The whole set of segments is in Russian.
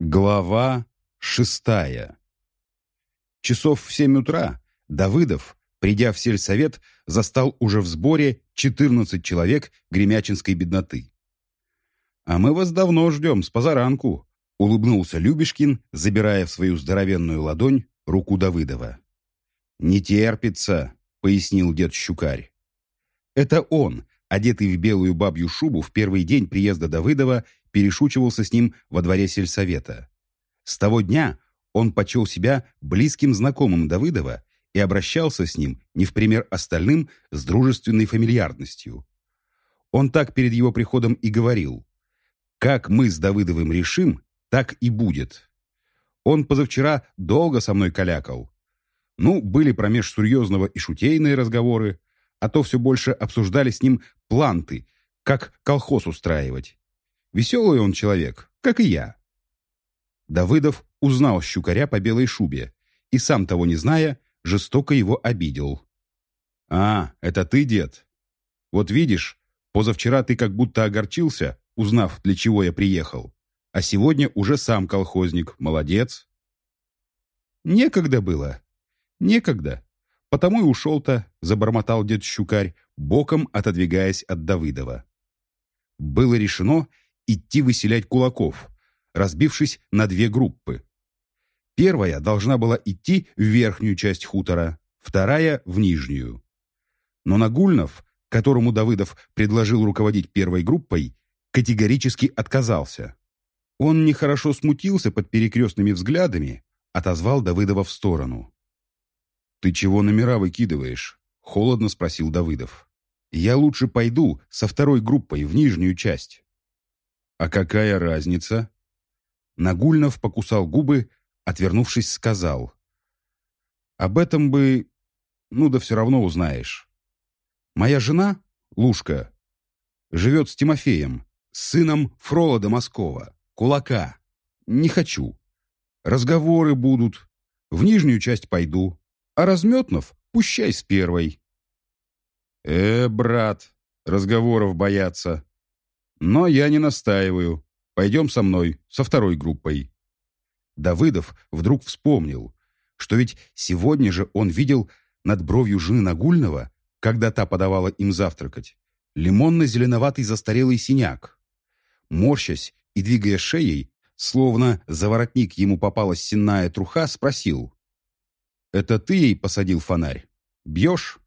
Глава шестая Часов в семь утра Давыдов, придя в сельсовет, застал уже в сборе 14 человек гремячинской бедноты. «А мы вас давно ждем, с позаранку», — улыбнулся Любешкин, забирая в свою здоровенную ладонь руку Давыдова. «Не терпится», — пояснил дед Щукарь. Это он, одетый в белую бабью шубу, в первый день приезда Давыдова перешучивался с ним во дворе сельсовета. С того дня он почел себя близким знакомым Давыдова и обращался с ним, не в пример остальным, с дружественной фамильярностью. Он так перед его приходом и говорил. «Как мы с Давыдовым решим, так и будет». Он позавчера долго со мной калякал. Ну, были промеж серьезного и шутейные разговоры, а то все больше обсуждали с ним планты, как колхоз устраивать. Веселый он человек, как и я. Давыдов узнал щукаря по белой шубе и, сам того не зная, жестоко его обидел. «А, это ты, дед? Вот видишь, позавчера ты как будто огорчился, узнав, для чего я приехал, а сегодня уже сам колхозник, молодец». «Некогда было. Некогда. Потому и ушел-то», — забормотал дед Щукарь, боком отодвигаясь от Давыдова. Было решено идти выселять кулаков, разбившись на две группы. Первая должна была идти в верхнюю часть хутора, вторая — в нижнюю. Но Нагульнов, которому Давыдов предложил руководить первой группой, категорически отказался. Он нехорошо смутился под перекрестными взглядами, отозвал Давыдова в сторону. «Ты чего номера выкидываешь?» — холодно спросил Давыдов. «Я лучше пойду со второй группой в нижнюю часть». «А какая разница?» Нагульнов покусал губы, отвернувшись, сказал. «Об этом бы... Ну да все равно узнаешь. Моя жена, Лушка, живет с Тимофеем, сыном Фрола Дамаскова, кулака. Не хочу. Разговоры будут. В нижнюю часть пойду. А Разметнов пущай с первой». «Э, брат, разговоров бояться. Но я не настаиваю. Пойдем со мной, со второй группой». Давыдов вдруг вспомнил, что ведь сегодня же он видел над бровью жены Нагульного, когда та подавала им завтракать, лимонно-зеленоватый застарелый синяк. Морщась и двигая шеей, словно за воротник ему попалась сенная труха, спросил. «Это ты ей посадил фонарь? Бьешь?»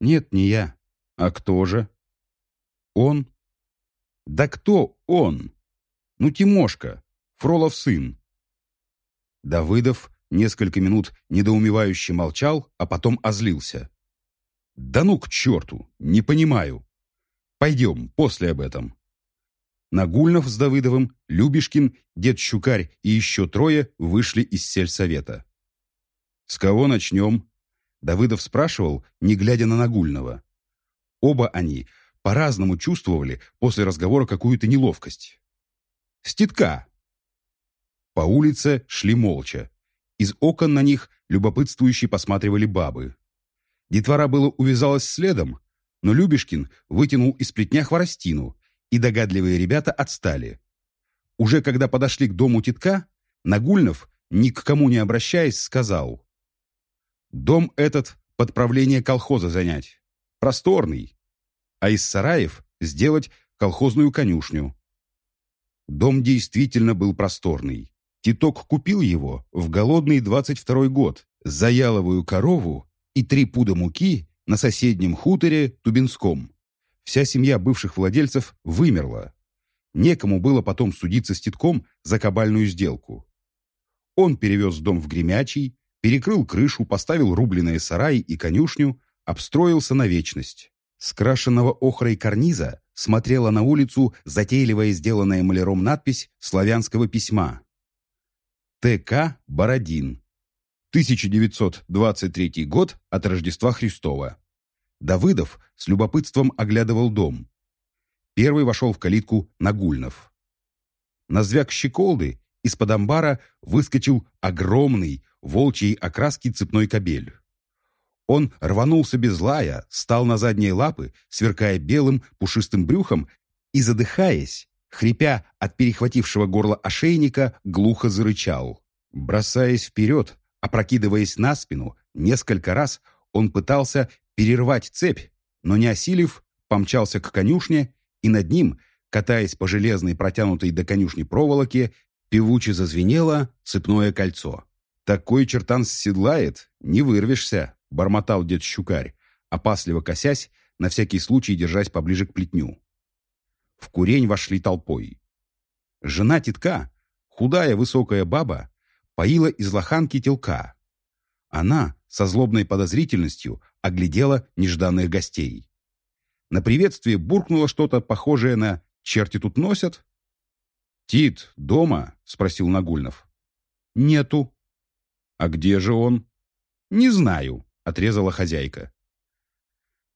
«Нет, не я. А кто же?» «Он». «Да кто он?» Ну, Тимошка, Фролов сын. Давыдов несколько минут недоумевающе молчал, а потом озлился. «Да ну к черту! Не понимаю! Пойдем, после об этом!» Нагульнов с Давыдовым, Любешкин, дед Щукарь и еще трое вышли из сельсовета. «С кого начнем?» Давыдов спрашивал, не глядя на Нагульного. Оба они по-разному чувствовали после разговора какую-то неловкость. Ститка!» По улице шли молча. Из окон на них любопытствующие посматривали бабы. Детвора было увязалась следом, но Любешкин вытянул из плетня хворостину, и догадливые ребята отстали. Уже когда подошли к дому титка, Нагульнов, ни к кому не обращаясь, сказал «Дом этот под правление колхоза занять, просторный, а из сараев сделать колхозную конюшню. Дом действительно был просторный. Титок купил его в голодный 22 год за яловую корову и три пуда муки на соседнем хуторе Тубинском. Вся семья бывших владельцев вымерла. Некому было потом судиться с Титком за кабальную сделку. Он перевез дом в Гремячий, перекрыл крышу, поставил рубленые сараи и конюшню, обстроился на вечность. Крашенного охрой карниза смотрела на улицу затейливая сделанная маляром надпись славянского письма. Т.К. Бородин. 1923 год от Рождества Христова. Давыдов с любопытством оглядывал дом. Первый вошел в калитку Нагульнов. На звяк щеколды из-под амбара выскочил огромный волчий окраски цепной кобель. Он рванулся без лая, стал на задние лапы, сверкая белым пушистым брюхом и, задыхаясь, хрипя от перехватившего горло ошейника, глухо зарычал. Бросаясь вперед, опрокидываясь на спину, несколько раз он пытался перервать цепь, но не осилив, помчался к конюшне, и над ним, катаясь по железной протянутой до конюшни проволоке, певуче зазвенело цепное кольцо. «Такой чертан седлает, не вырвешься», — бормотал дед Щукарь, опасливо косясь, на всякий случай держась поближе к плетню. В курень вошли толпой. Жена титка, худая высокая баба, поила из лоханки телка. Она со злобной подозрительностью оглядела нежданных гостей. На приветствие буркнуло что-то похожее на «черти тут носят». «Тит, дома?» — спросил Нагульнов. «Нету». «А где же он?» «Не знаю», — отрезала хозяйка.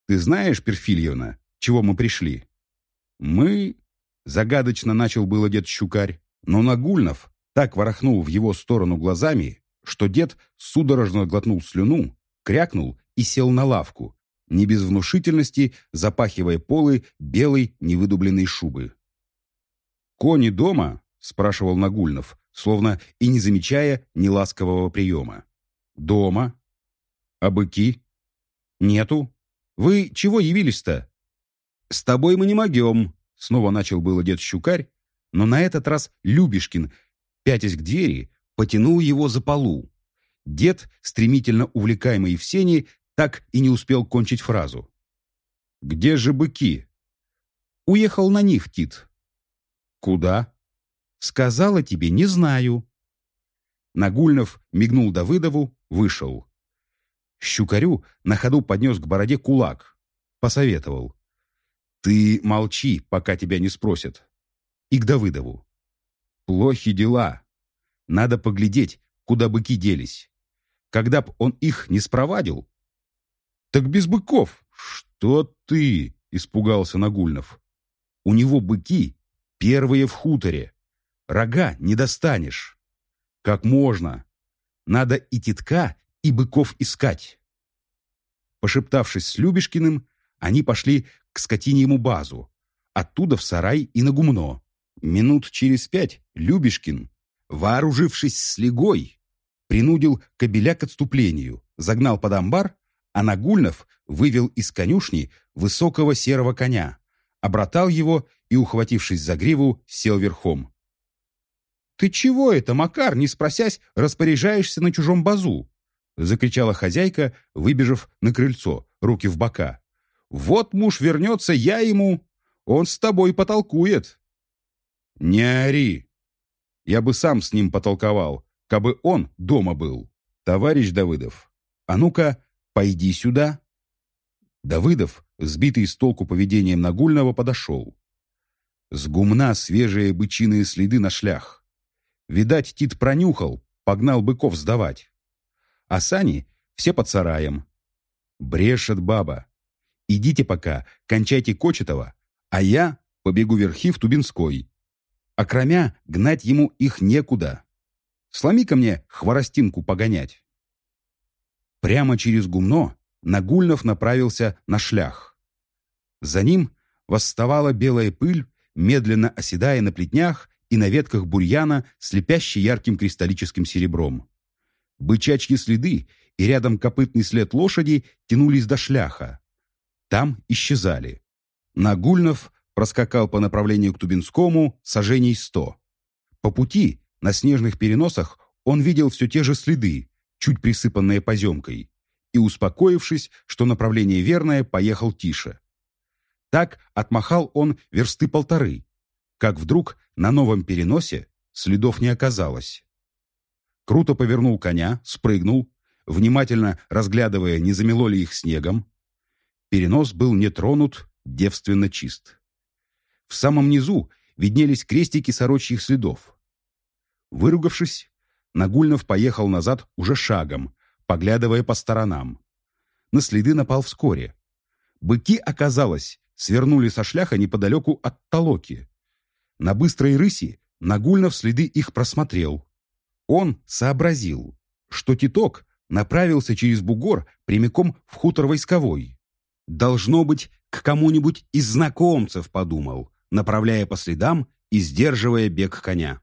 «Ты знаешь, Перфильевна, чего мы пришли?» «Мы...» — загадочно начал было дед Щукарь, но Нагульнов так ворохнул в его сторону глазами, что дед судорожно глотнул слюну, крякнул и сел на лавку, не без внушительности запахивая полы белой невыдубленной шубы. «Кони дома?» — спрашивал Нагульнов, словно и не замечая неласкового приема. «Дома. А быки?» «Нету. Вы чего явились-то?» «С тобой мы не могем», — снова начал было дед Щукарь, но на этот раз Любешкин, пятясь к двери, потянул его за полу. Дед, стремительно увлекаемый в сени, так и не успел кончить фразу. «Где же быки?» «Уехал на них, Тит». «Куда?» «Сказала тебе, не знаю». Нагульнов мигнул Давыдову, вышел. Щукарю на ходу поднес к бороде кулак. Посоветовал. «Ты молчи, пока тебя не спросят». И к Давыдову. «Плохи дела. Надо поглядеть, куда быки делись. Когда б он их не спровадил...» «Так без быков!» «Что ты?» — испугался Нагульнов. «У него быки первые в хуторе. Рога не достанешь. Как можно? Надо и титка, и быков искать». Пошептавшись с Любешкиным, они пошли к скотиньему базу, оттуда в сарай и на гумно. Минут через пять Любешкин, вооружившись слегой, принудил кобеля к отступлению, загнал под амбар, а Нагульнов вывел из конюшни высокого серого коня, обратал его и, ухватившись за гриву, сел верхом. «Ты чего это, Макар, не спросясь, распоряжаешься на чужом базу?» Закричала хозяйка, выбежав на крыльцо, руки в бока. Вот муж вернется, я ему... Он с тобой потолкует». «Не ори. Я бы сам с ним потолковал, кабы он дома был. Товарищ Давыдов, а ну-ка, пойди сюда». Давыдов, сбитый с толку поведением Нагульного, подошел. С гумна свежие бычиные следы на шлях. Видать, Тит пронюхал, погнал быков сдавать. А сани все под сараем. Брешет баба. Идите пока, кончайте Кочетова, а я побегу верхи в Тубинской. А кромя гнать ему их некуда. Сломи-ка мне хворостинку погонять. Прямо через гумно Нагульнов направился на шлях. За ним восставала белая пыль, медленно оседая на плетнях и на ветках бурьяна, слепящей ярким кристаллическим серебром. Бычачьи следы и рядом копытный след лошади тянулись до шляха. Там исчезали. Нагульнов проскакал по направлению к Тубинскому сажений сто. По пути, на снежных переносах, он видел все те же следы, чуть присыпанные поземкой, и, успокоившись, что направление верное, поехал тише. Так отмахал он версты полторы, как вдруг на новом переносе следов не оказалось. Круто повернул коня, спрыгнул, внимательно разглядывая, не замело ли их снегом, Перенос был не тронут, девственно чист. В самом низу виднелись крестики сорочьих следов. Выругавшись, Нагульнов поехал назад уже шагом, поглядывая по сторонам. На следы напал вскоре. Быки, оказалось, свернули со шляха неподалеку от Толоки. На быстрой рыси Нагульнов следы их просмотрел. Он сообразил, что Титок направился через бугор прямиком в хутор войсковой. Должно быть, к кому-нибудь из знакомцев подумал, направляя по следам и сдерживая бег коня.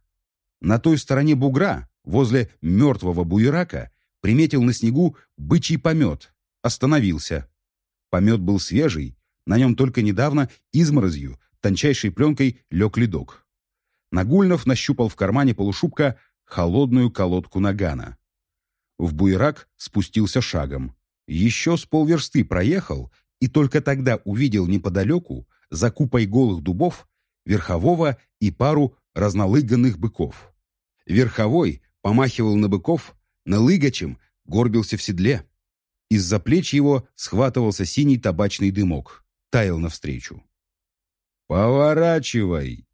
На той стороне бугра, возле мертвого буерака, приметил на снегу бычий помет, остановился. Помет был свежий, на нем только недавно изморозью, тончайшей пленкой лег ледок. Нагульнов нащупал в кармане полушубка холодную колодку нагана. В буерак спустился шагом. Еще с полверсты проехал и только тогда увидел неподалеку, за купой голых дубов, верхового и пару разнолыганных быков. Верховой помахивал на быков, налыгачем горбился в седле. Из-за плеч его схватывался синий табачный дымок, таял навстречу. «Поворачивай!»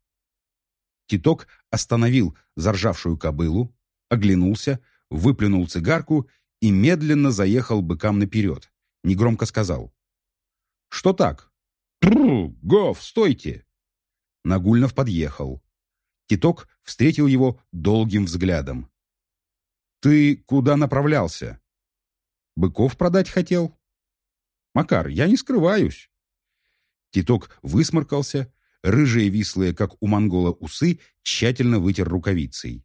Титок остановил заржавшую кобылу, оглянулся, выплюнул цигарку и медленно заехал быкам наперед. Негромко сказал. «Что так?» «Тру! Гов, стойте!» Нагульнов подъехал. Титок встретил его долгим взглядом. «Ты куда направлялся?» «Быков продать хотел?» «Макар, я не скрываюсь». Титок высморкался, рыжие вислые, как у монгола, усы тщательно вытер рукавицей.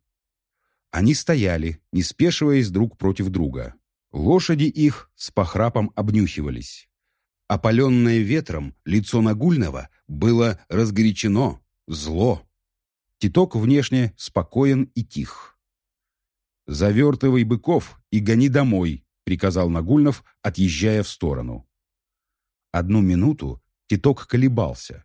Они стояли, не спешиваясь друг против друга. Лошади их с похрапом обнюхивались. Опаленное ветром лицо Нагульного было разгорячено, зло. Титок внешне спокоен и тих. «Завертывай быков и гони домой», — приказал Нагульнов, отъезжая в сторону. Одну минуту Титок колебался.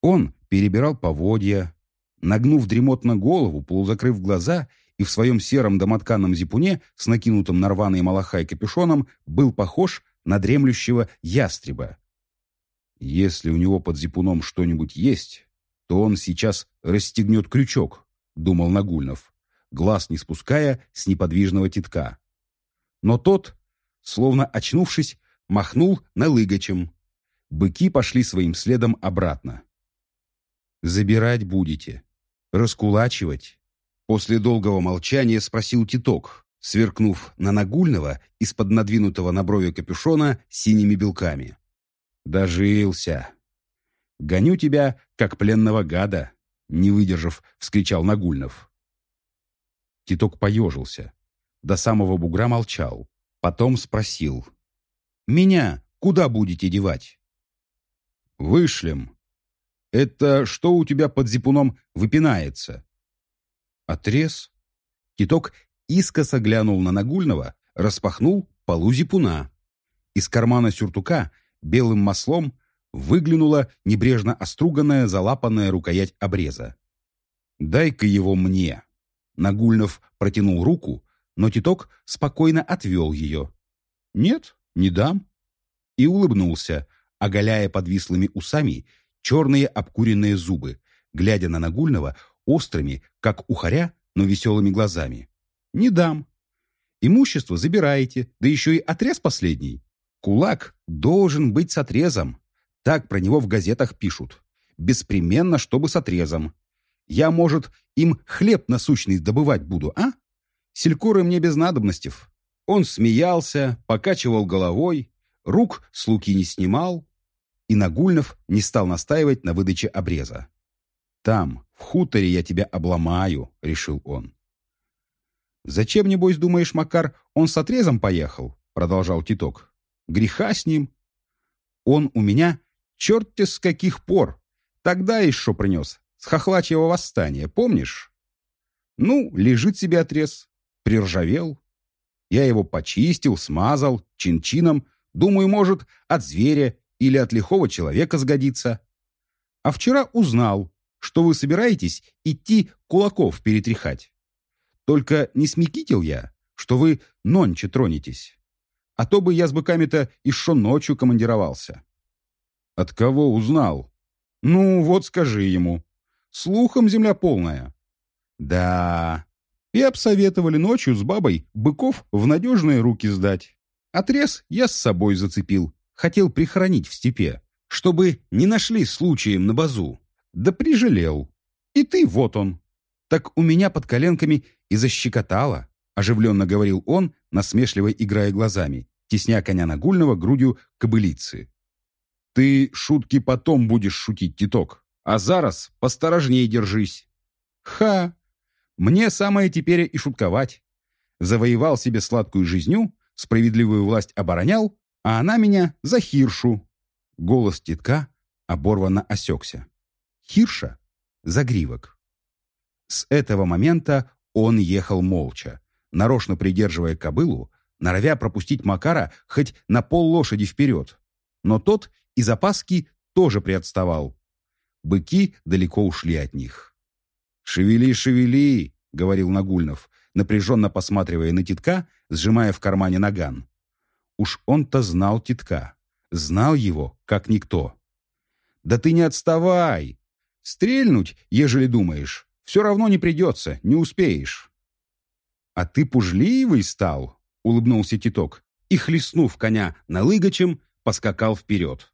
Он перебирал поводья, нагнув дремотно голову, полузакрыв глаза и в своем сером домотканном зипуне с накинутым на рваный малахай капюшоном был похож на дремлющего ястреба. Если у него под зипуном что-нибудь есть, то он сейчас расстегнет крючок, думал Нагульнов, глаз не спуская с неподвижного титка. Но тот, словно очнувшись, махнул налыгачем. Быки пошли своим следом обратно. «Забирать будете? Раскулачивать?» После долгого молчания спросил Титок, сверкнув на Нагульного из-под надвинутого на брови капюшона синими белками. «Дожился! Гоню тебя, как пленного гада!» Не выдержав, вскричал Нагульнов. Титок поежился. До самого бугра молчал. Потом спросил. «Меня куда будете девать?» «Вышлем. Это что у тебя под зипуном выпинается?» «Отрез?» Киток искоса глянул на Нагульного, распахнул полу зипуна. Из кармана сюртука белым маслом выглянула небрежно оструганная залапанная рукоять обреза. «Дай-ка его мне!» Нагульнов протянул руку, но Титок спокойно отвел ее. «Нет, не дам». И улыбнулся, оголяя подвислыми усами черные обкуренные зубы, глядя на Нагульного острыми, как ухаря, но веселыми глазами. Не дам. Имущество забираете, да еще и отрез последний. Кулак должен быть с отрезом. Так про него в газетах пишут. Беспременно, чтобы с отрезом. Я, может, им хлеб насущный добывать буду, а? Селькоры мне без надобностей. Он смеялся, покачивал головой, рук с луки не снимал, и Нагульнов не стал настаивать на выдаче обреза. «Там, в хуторе, я тебя обломаю», — решил он. «Зачем, небось, думаешь, Макар, он с отрезом поехал?» — продолжал Титок. «Греха с ним. Он у меня черт-те с каких пор. Тогда еще принес, с хохлачьего восстания, помнишь? Ну, лежит себе отрез, приржавел. Я его почистил, смазал, чин-чином. Думаю, может, от зверя или от лихого человека сгодится. А вчера узнал, что вы собираетесь идти кулаков перетряхать. Только не смекитил я, что вы нонче тронетесь. А то бы я с быками-то еще ночью командировался. От кого узнал? Ну, вот скажи ему. Слухом земля полная. Да. И обсоветовали ночью с бабой быков в надежные руки сдать. Отрез я с собой зацепил. Хотел прихоронить в степе, чтобы не нашли случаем на базу. Да прижалел. И ты вот он. Так у меня под коленками и защекотало, оживленно говорил он, насмешливо играя глазами, тесня коня Нагульного грудью кобылицы. «Ты шутки потом будешь шутить, Титок», А зараз посторожней держись. Ха! Мне самое теперь и шутковать. Завоевал себе сладкую жизнью, справедливую власть оборонял, а она меня за хиршу. Голос титка оборванно осекся. Хирша — загривок. С этого момента он ехал молча, нарочно придерживая кобылу, норовя пропустить Макара хоть на пол лошади вперед. Но тот из опаски тоже приотставал. Быки далеко ушли от них. «Шевели, шевели!» — говорил Нагульнов, напряженно посматривая на титка, сжимая в кармане наган. Уж он-то знал титка, знал его, как никто. «Да ты не отставай! Стрельнуть, ежели думаешь, все равно не придется, не успеешь». «А ты пужливый стал?» — улыбнулся Титок и, хлестнув коня налыгачем, поскакал вперед.